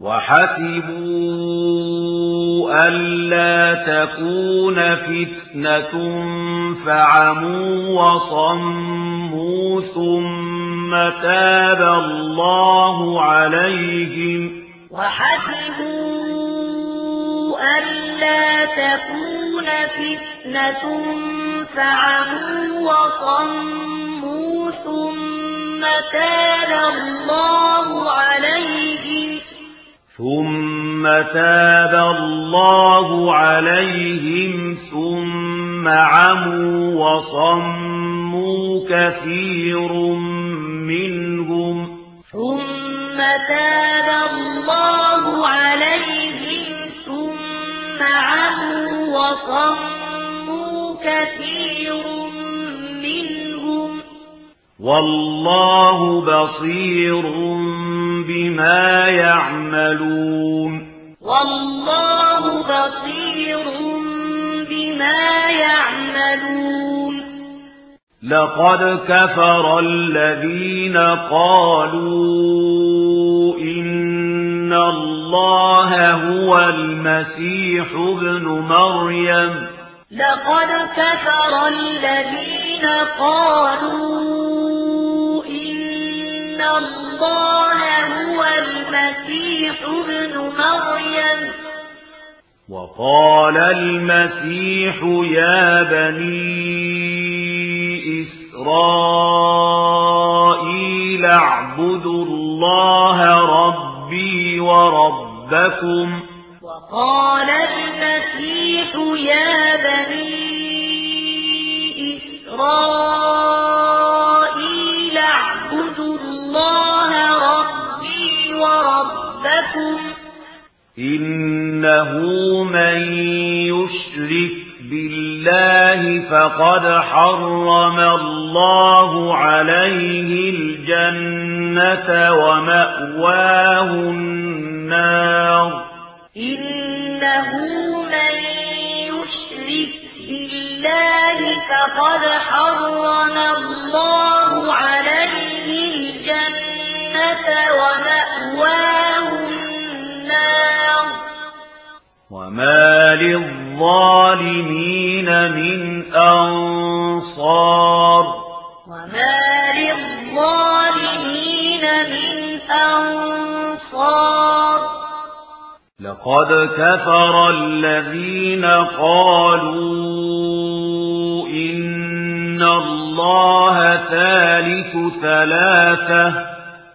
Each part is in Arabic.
وحسبوا ألا تكون فتنة فعموا وصموا ثم تاب الله عليهم وحسبوا ألا تكون فتنة فعموا وصموا ثم تاب الله عليهم ثم تاب الله عليهم ثم عموا وصموا كثير منهم ثم تاب الله عليهم ثم عموا وصموا كثير منهم والله بصير بما يعملون. والله بصير بما يعملون. لقد كفر الذين قالوا إن الله هو المسيح ابن مريم. لقد كفر الذين قالوا قال هو المسيح ابن مريم. وقال المسيح يا بني إسرائيل اعبدوا الله ربي وربكم. وقال المسيح يا بني إسرائيل اعبدوا الله إنه من يشرك بالله فقد حرم الله عليه الجنة ومأواه النار. إنه من يشرك بالله فقد حرم الله عليه الجنة ومأواه وما للظالمين من أنصار وما للظالمين من أنصار لقد كفر الذين قالوا إن الله ثالث ثلاثة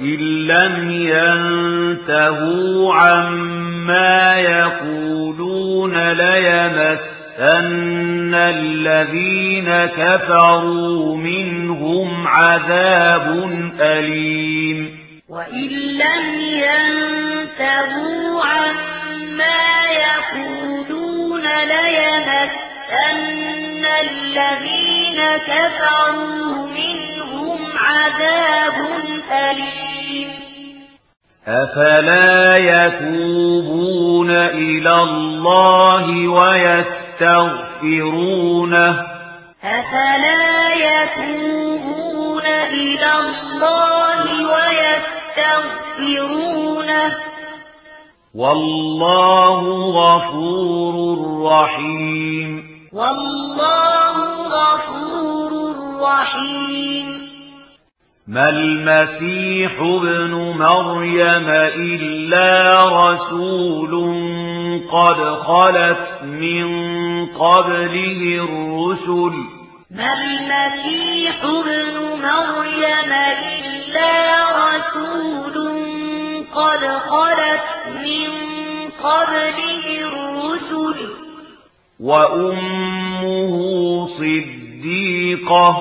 وَإِن لَّمْ يَنْتَهُوا عَمَّا يَقُولُونَ لَيَمَسَّنَّ الَّذِينَ كَفَرُوا مِنْهُمْ عَذَابٌ أَلِيمٌ وَإِن لَّمْ يَنْتَهُوا عَمَّا يَقُولُونَ لَيَمَسَّنَّ الَّذِينَ كَفَرُوا مِنْهُمْ عَذَابٌ أَلِيمٌ أفلا يتوبون إلى الله ويستغفرونه أفلا يتوبون إلى الله ويستغفرونه والله غفور رحيم والله غفور رحيم ما المسيح ابن مريم إلا رسول قد خلت من قبله الرسل. ما المسيح ابن مريم إلا رسول قد خلت من قبله الرسل. وأمه صديقة.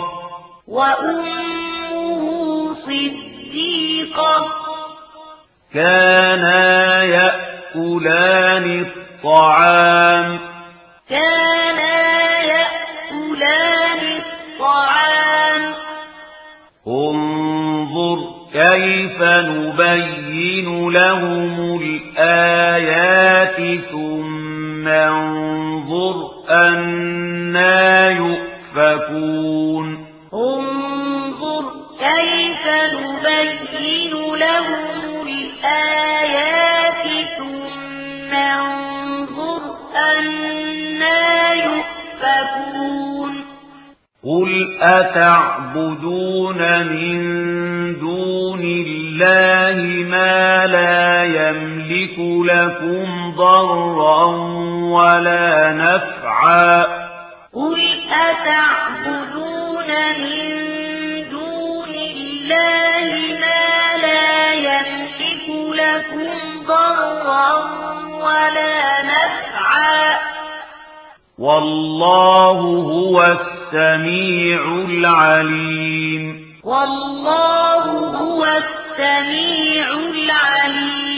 وأمه صديقا. كانا يأكلان الطعام. كانا يأكلان الطعام. انظر كيف نبين لهم الآيات ثم انظر أنا يؤفكون. أتعبدون من دون الله ما لا يملك لكم ضرا ولا نفعا قل أتعبدون من دون الله ما لا يملك لكم ضرا ولا نفعا والله هو السبب السميع العليم. والله هو السميع العليم.